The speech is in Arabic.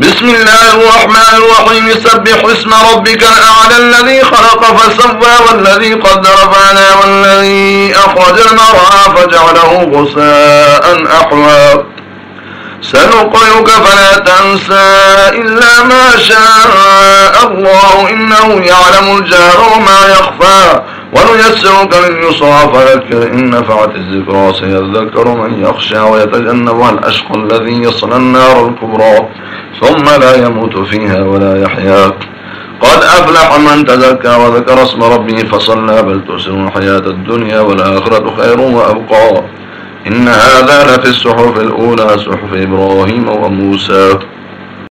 بسم الله الرحمن الرحيم. سبح اسم ربك الأعلى الذي خلق فسوى والذي قدر فعلى والذي أخرج المرعى فجعله غساء أحوى. سنقرئك فلا تنسى إلا ما شاء الله. إنه يعلم الجهر وما يخفى. ونيسرك لليسرى فذكر إن نفعت الذكرى سيذكر من يخشى ويتجنبها الأشقى الذي يصل النار الكبرى. ثم لا يموت فيها ولا يحيا. قد أفلح من تزكى وذكر اسم ربه فصلى بل تؤسرون الحياة الدنيا والآخرة خير وأبقى. إن هذا لفي الصحف الأولى صحف إبراهيم وموسى.